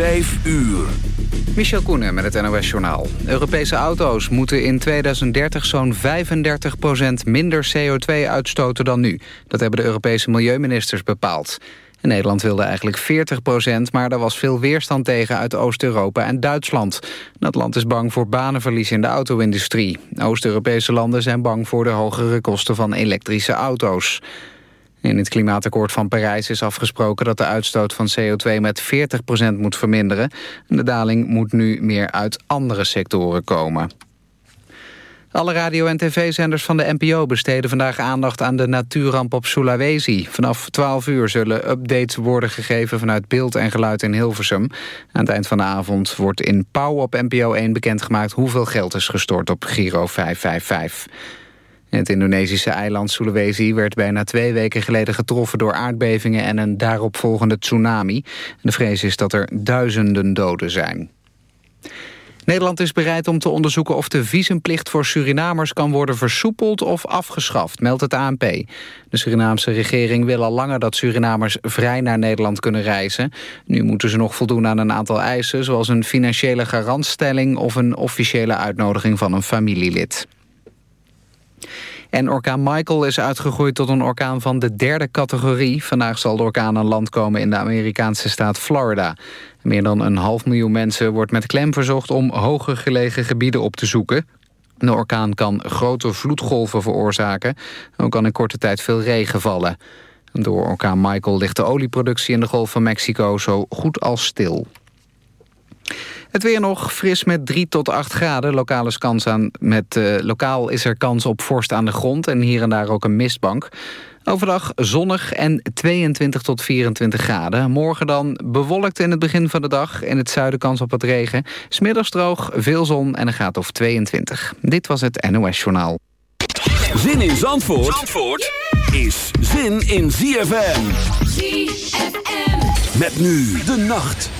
Vijf uur. Michel Koenen met het NOS-journaal. Europese auto's moeten in 2030 zo'n 35% minder CO2 uitstoten dan nu. Dat hebben de Europese milieuministers bepaald. Nederland wilde eigenlijk 40% maar daar was veel weerstand tegen uit Oost-Europa en Duitsland. Dat land is bang voor banenverlies in de auto-industrie. Oost-Europese landen zijn bang voor de hogere kosten van elektrische auto's. In het klimaatakkoord van Parijs is afgesproken dat de uitstoot van CO2 met 40% moet verminderen. De daling moet nu meer uit andere sectoren komen. Alle radio- en tv-zenders van de NPO besteden vandaag aandacht aan de natuurramp op Sulawesi. Vanaf 12 uur zullen updates worden gegeven vanuit beeld en geluid in Hilversum. Aan het eind van de avond wordt in Pauw op NPO 1 bekendgemaakt hoeveel geld is gestort op Giro 555. Het Indonesische eiland Sulawesi werd bijna twee weken geleden getroffen door aardbevingen en een daaropvolgende tsunami. De vrees is dat er duizenden doden zijn. Nederland is bereid om te onderzoeken of de visumplicht voor Surinamers kan worden versoepeld of afgeschaft, meldt het ANP. De Surinaamse regering wil al langer dat Surinamers vrij naar Nederland kunnen reizen. Nu moeten ze nog voldoen aan een aantal eisen, zoals een financiële garantstelling of een officiële uitnodiging van een familielid. En orkaan Michael is uitgegroeid tot een orkaan van de derde categorie. Vandaag zal de orkaan aan land komen in de Amerikaanse staat Florida. Meer dan een half miljoen mensen wordt met klem verzocht om hoger gelegen gebieden op te zoeken. De orkaan kan grote vloedgolven veroorzaken. Ook kan in korte tijd veel regen vallen. Door orkaan Michael ligt de olieproductie in de Golf van Mexico zo goed als stil. Het weer nog fris met 3 tot 8 graden. Lokaal is, kans aan met, uh, lokaal is er kans op vorst aan de grond en hier en daar ook een mistbank. Overdag zonnig en 22 tot 24 graden. Morgen dan bewolkt in het begin van de dag. In het zuiden kans op wat regen. Smiddags droog, veel zon en een graad of 22. Dit was het NOS Journaal. Zin in Zandvoort, Zandvoort is zin in ZFM. ZFM. Met nu de nacht.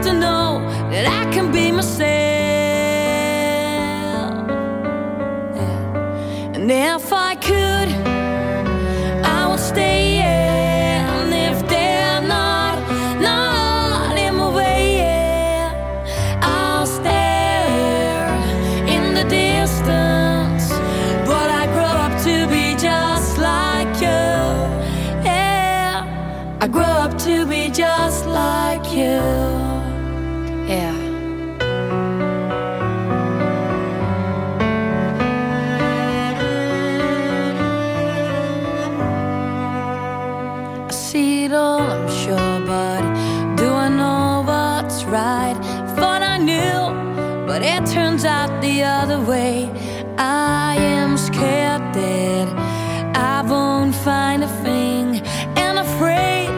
to know that I can be myself. And if I could, it turns out the other way. I am scared that I won't find a thing, and afraid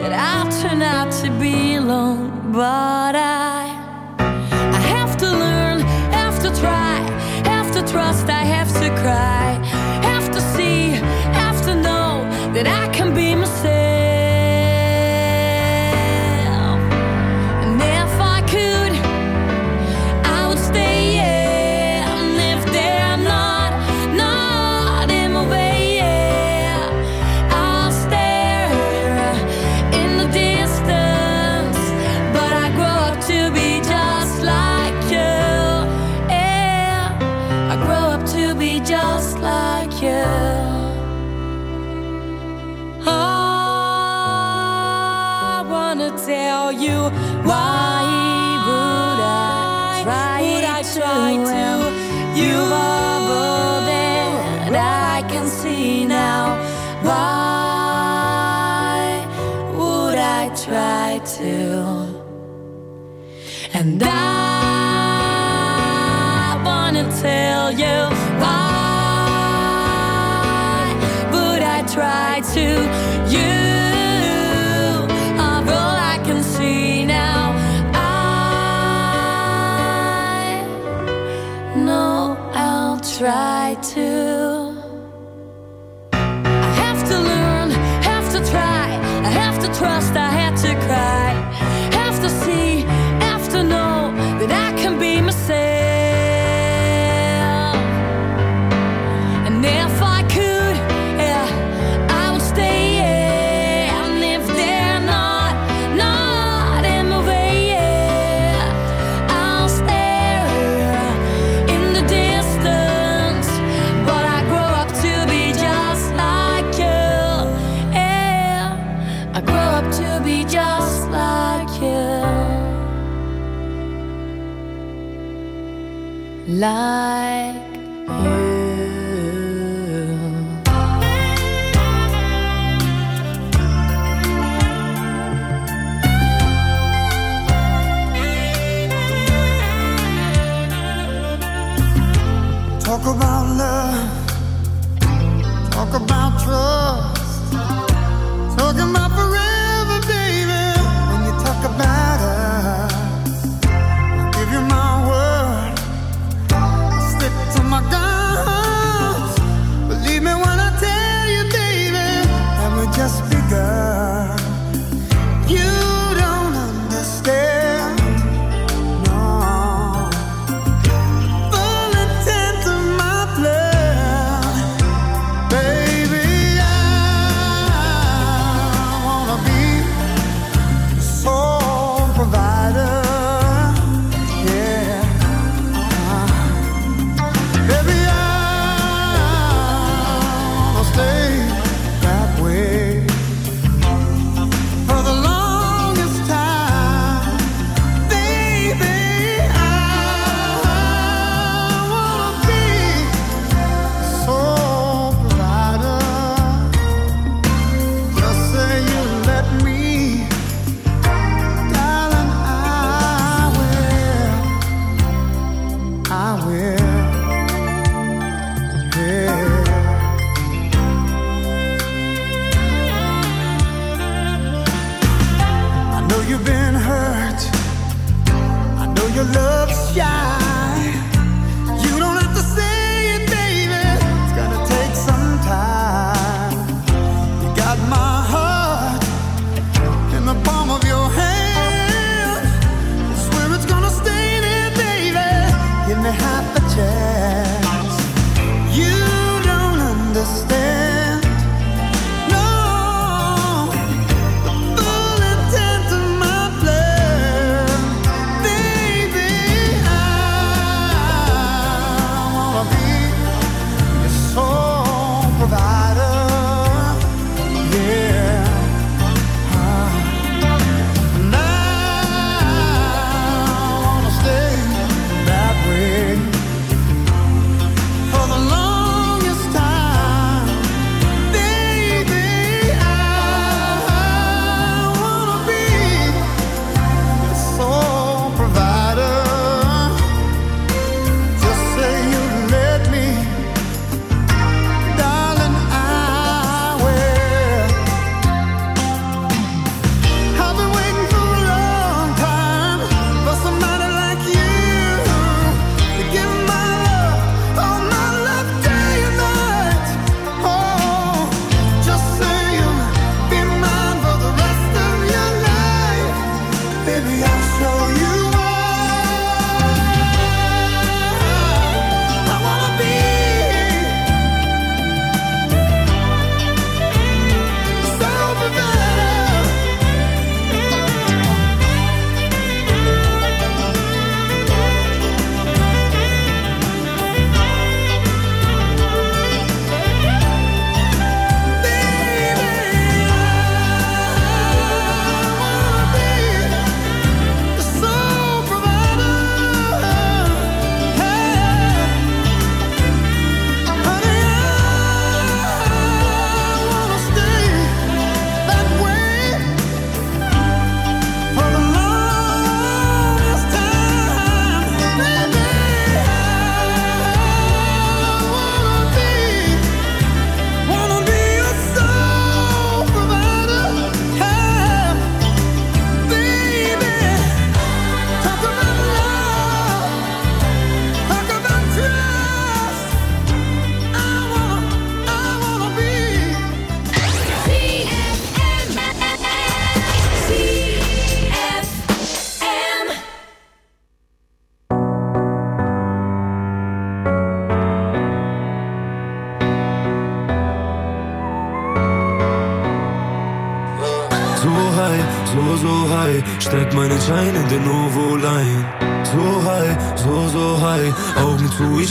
that I'll turn out to be alone. But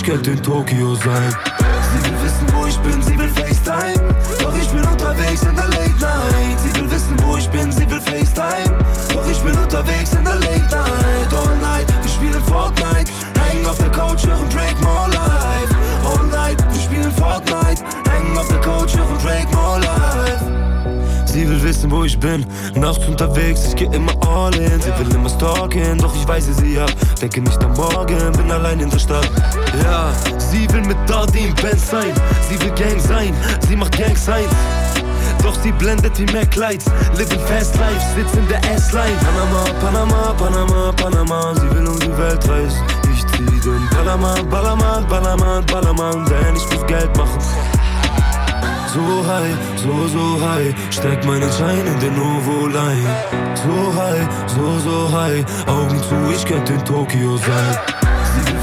ich könnte in Tokio sein. Sie will wissen, wo ich bin, sie will FaceTime. Doch ich bin unterwegs in der Late Night. Sie will wissen, wo ich bin, sie will FaceTime. Doch ich bin unterwegs in der Late Night. All night, wir spielen Fortnite. Hängen auf der Couch, hören Drake More Life. All night, wir spielen Fortnite. Hängen auf der Couch, hören Drake More Life. Sie will wissen, wo ich bin. Nachts unterwegs, ich geh immer all in. Sie will immer stalken, doch ich weise sie ab. Denke nicht am Morgen, bin allein in der Stadt. Ja, sie will mit Dardy im Band sein. Sie will Gang sein, sie macht Gang sein. Doch sie blendet wie Mac Lights. Living fast life, sitzt in der S-Line. Panama, Panama, Panama, Panama. Sie will um die Welt reisen. Ich zieh den Ballermann, Ballermann, Ballermann, Ballermann. Denn ich muss Geld machen so high, so, so high. Steck meinen Schein in den Ovo-Line. So high, so, so high. Augen zu, ich könnte in Tokio sein. Sie will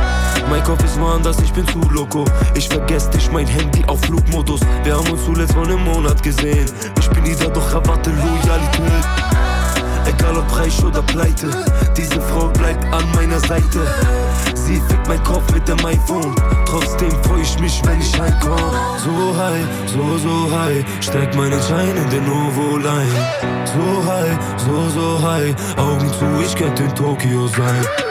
Mein Kopf ist woanders, ich bin zu loco. Ich vergesse dich, mein Handy auf Flugmodus. Wir haben uns zuletzt vor einem Monat gesehen. Ich bin nieder, doch erwarte Loyalität. Egal ob reich oder pleite, diese Frau bleibt an meiner Seite. Sie fickt mein Kopf mit dem iPhone. Trotzdem freu ich mich, wenn ich heimkomm. So high, so, so high. Steck meinen Schein in den Ovo-Line. So high, so, so high. Augen zu, ich könnte in Tokio sein.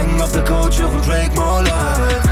Of the culture who drank more life.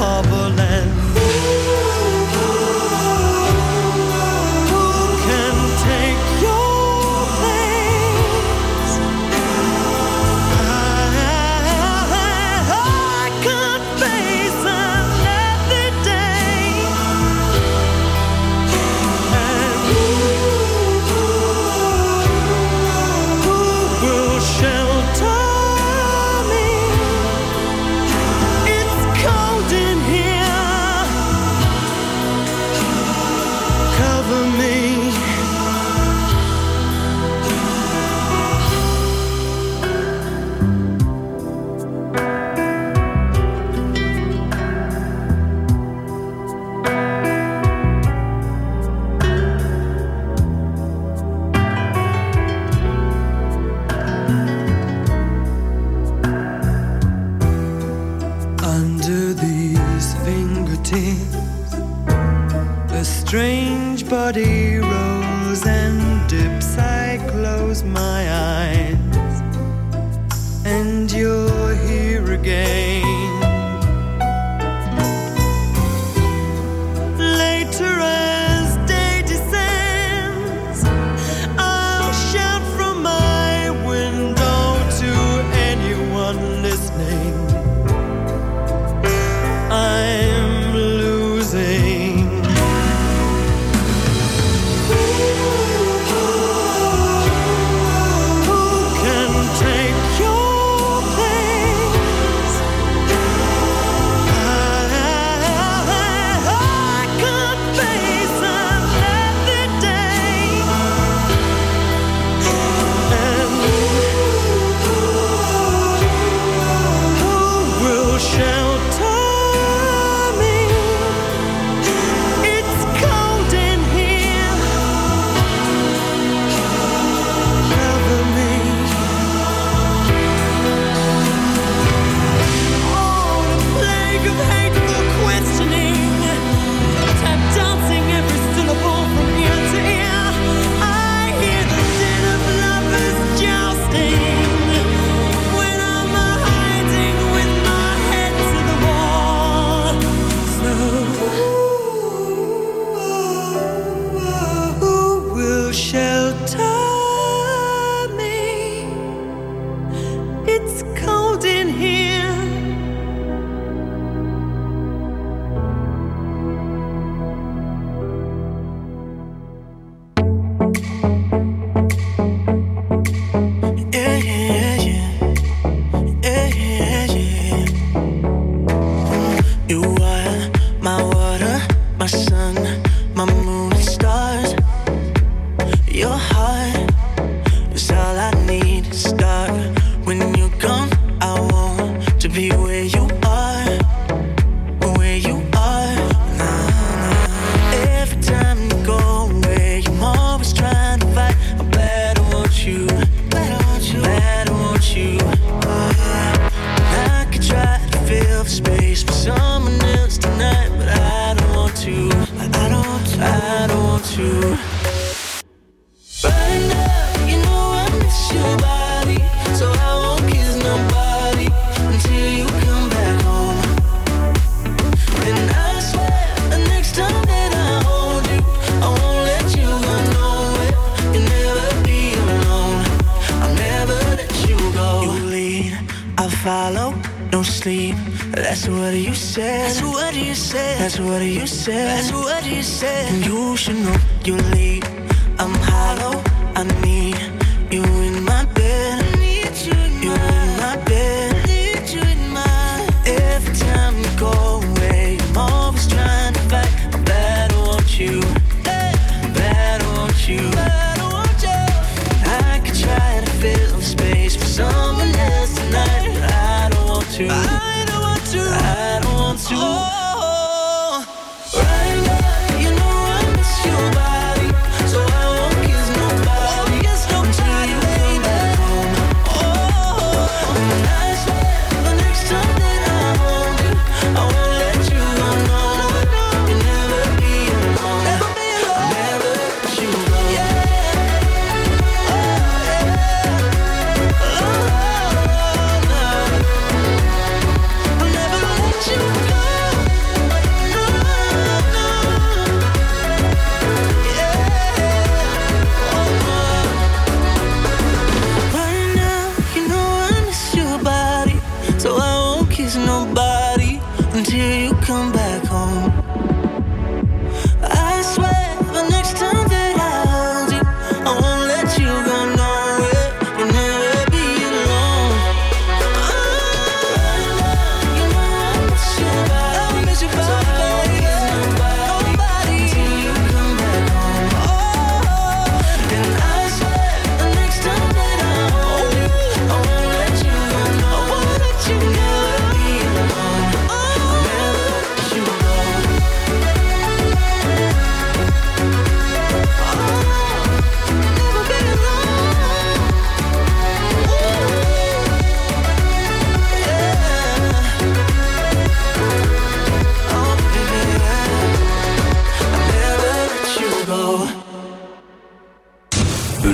harbor land.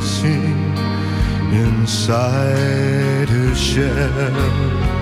seem inside her shell.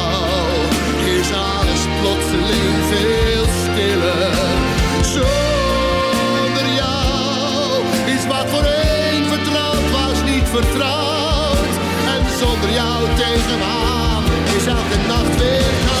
plotseling veel stiller. Zonder jou is wat voor een vertrouwd was niet vertrouwd. En zonder jou tegen me aan is elke nacht weer koud.